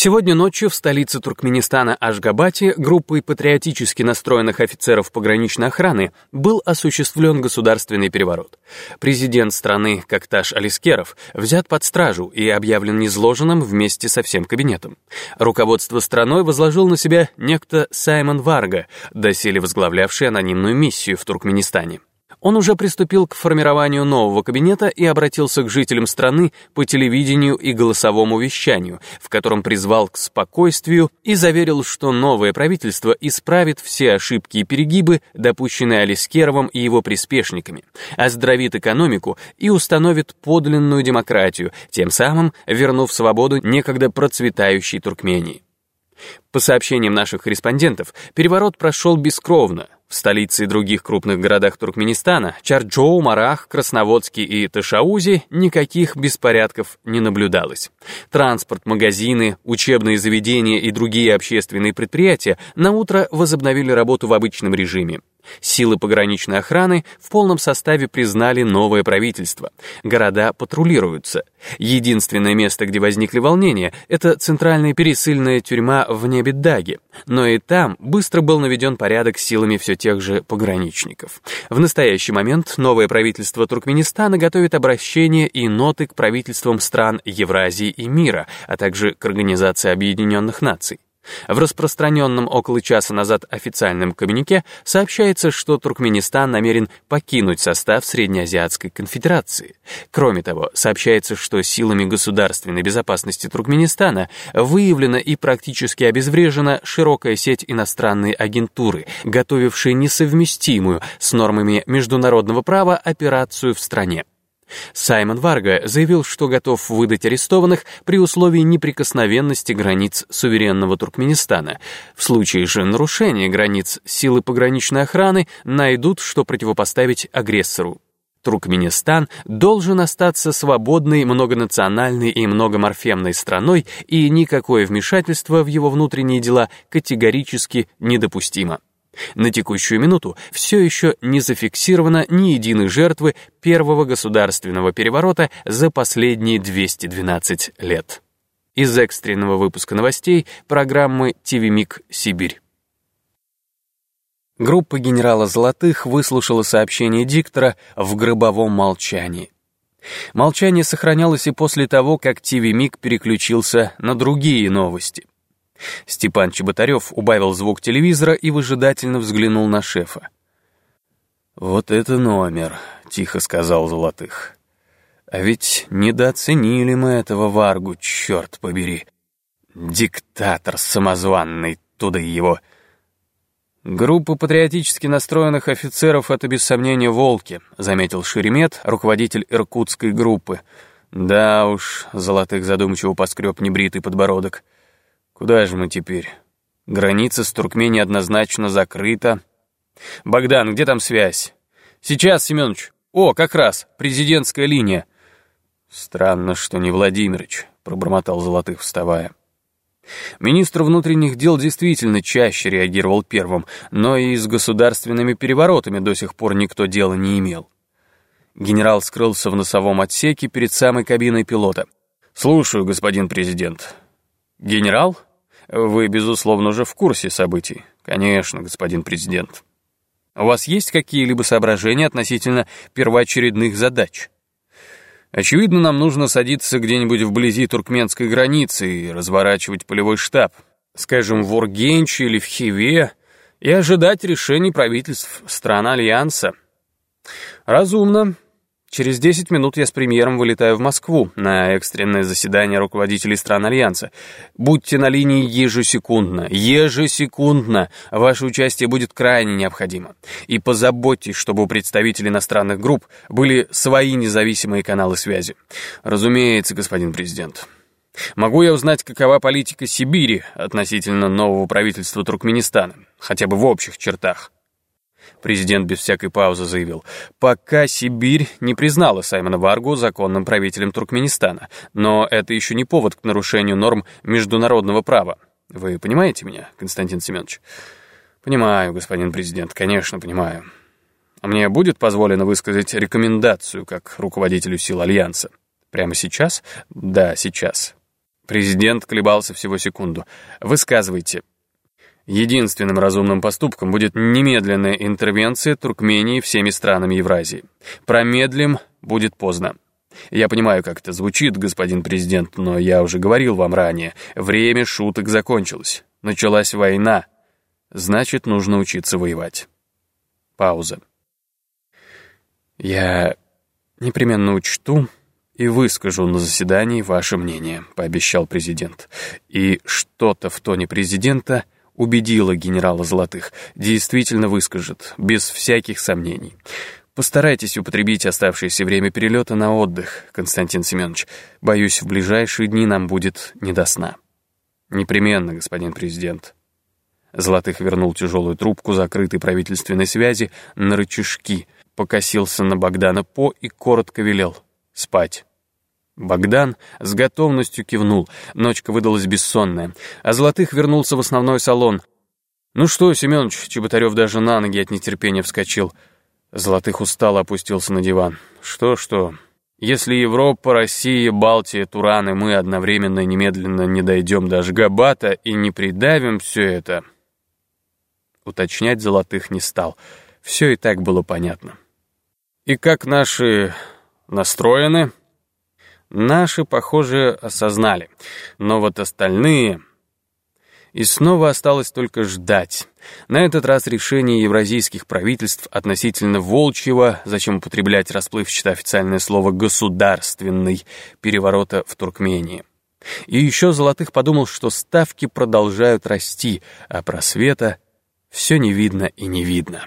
Сегодня ночью в столице Туркменистана Ашгабате группой патриотически настроенных офицеров пограничной охраны был осуществлен государственный переворот. Президент страны Кокташ Алискеров взят под стражу и объявлен низложенным вместе со всем кабинетом. Руководство страной возложил на себя некто Саймон Варга, доселе возглавлявший анонимную миссию в Туркменистане. Он уже приступил к формированию нового кабинета и обратился к жителям страны по телевидению и голосовому вещанию, в котором призвал к спокойствию и заверил, что новое правительство исправит все ошибки и перегибы, допущенные Алискеровым и его приспешниками, оздоровит экономику и установит подлинную демократию, тем самым вернув свободу некогда процветающей Туркмении. По сообщениям наших корреспондентов, переворот прошел бескровно, в столице и других крупных городах Туркменистана, Чарджоу, Марах, Красноводске и Ташаузе, никаких беспорядков не наблюдалось. Транспорт, магазины, учебные заведения и другие общественные предприятия на утро возобновили работу в обычном режиме. Силы пограничной охраны в полном составе признали новое правительство. Города патрулируются. Единственное место, где возникли волнения, это центральная пересыльная тюрьма в Небеддаге. Но и там быстро был наведен порядок силами все тех же пограничников. В настоящий момент новое правительство Туркменистана готовит обращение и ноты к правительствам стран Евразии и мира, а также к Организации Объединенных Наций. В распространенном около часа назад официальном коммюнике сообщается, что Туркменистан намерен покинуть состав Среднеазиатской конфедерации. Кроме того, сообщается, что силами государственной безопасности Туркменистана выявлена и практически обезврежена широкая сеть иностранной агентуры, готовившей несовместимую с нормами международного права операцию в стране. Саймон Варга заявил, что готов выдать арестованных при условии неприкосновенности границ суверенного Туркменистана. В случае же нарушения границ силы пограничной охраны найдут, что противопоставить агрессору. Туркменистан должен остаться свободной, многонациональной и многоморфемной страной, и никакое вмешательство в его внутренние дела категорически недопустимо. На текущую минуту все еще не зафиксировано ни единой жертвы первого государственного переворота за последние 212 лет. Из экстренного выпуска новостей программы «ТВ-МИГ Сибирь». Группа генерала Золотых выслушала сообщение диктора в гробовом молчании. Молчание сохранялось и после того, как ТВ-МИГ переключился на другие новости. Степан Чеботарев убавил звук телевизора и выжидательно взглянул на шефа. «Вот это номер», — тихо сказал Золотых. «А ведь недооценили мы этого Варгу, черт побери. Диктатор самозванный, туда его...» «Группа патриотически настроенных офицеров — это без сомнения волки», — заметил Шеремет, руководитель иркутской группы. «Да уж», — Золотых задумчиво поскреб небритый подбородок, — Куда же мы теперь? Граница с Туркменией однозначно закрыта. Богдан, где там связь? Сейчас, Семенович. О, как раз, президентская линия. Странно, что не Владимирович, пробормотал Золотых, вставая. Министр внутренних дел действительно чаще реагировал первым, но и с государственными переворотами до сих пор никто дела не имел. Генерал скрылся в носовом отсеке перед самой кабиной пилота. «Слушаю, господин президент». «Генерал?» Вы, безусловно, уже в курсе событий. Конечно, господин президент. У вас есть какие-либо соображения относительно первоочередных задач? Очевидно, нам нужно садиться где-нибудь вблизи туркменской границы и разворачивать полевой штаб, скажем, в Ургенче или в Хиве, и ожидать решений правительств стран Альянса. Разумно, Через 10 минут я с премьером вылетаю в Москву на экстренное заседание руководителей стран Альянса. Будьте на линии ежесекундно, ежесекундно. Ваше участие будет крайне необходимо. И позаботьтесь, чтобы у представителей иностранных групп были свои независимые каналы связи. Разумеется, господин президент. Могу я узнать, какова политика Сибири относительно нового правительства Туркменистана, хотя бы в общих чертах? Президент без всякой паузы заявил, пока Сибирь не признала Саймона Варгу законным правителем Туркменистана, но это еще не повод к нарушению норм международного права. Вы понимаете меня, Константин Семенович? Понимаю, господин президент, конечно, понимаю. А мне будет позволено высказать рекомендацию как руководителю сил Альянса? Прямо сейчас? Да, сейчас. Президент колебался всего секунду. «Высказывайте». Единственным разумным поступком будет немедленная интервенция Туркмении всеми странами Евразии. Промедлим, будет поздно. Я понимаю, как это звучит, господин президент, но я уже говорил вам ранее, время шуток закончилось. Началась война. Значит, нужно учиться воевать. Пауза. Я непременно учту и выскажу на заседании ваше мнение, пообещал президент. И что-то в тоне президента — убедила генерала Золотых. Действительно выскажет, без всяких сомнений. Постарайтесь употребить оставшееся время перелета на отдых, Константин Семенович. Боюсь, в ближайшие дни нам будет не до сна. Непременно, господин президент. Золотых вернул тяжелую трубку закрытой правительственной связи на рычажки, покосился на Богдана По и коротко велел «Спать». Богдан с готовностью кивнул. Ночка выдалась бессонная. А Золотых вернулся в основной салон. «Ну что, Семенович?» Чеботарев даже на ноги от нетерпения вскочил. Золотых устало опустился на диван. «Что-что? Если Европа, Россия, Балтия, Туран мы одновременно и немедленно не дойдем до Ашгабата и не придавим все это...» Уточнять Золотых не стал. Все и так было понятно. «И как наши настроены?» Наши, похоже, осознали. Но вот остальные... И снова осталось только ждать. На этот раз решение евразийских правительств относительно волчьего, зачем употреблять расплывчато официальное слово «государственный», переворота в Туркмении. И еще Золотых подумал, что ставки продолжают расти, а просвета все не видно и не видно.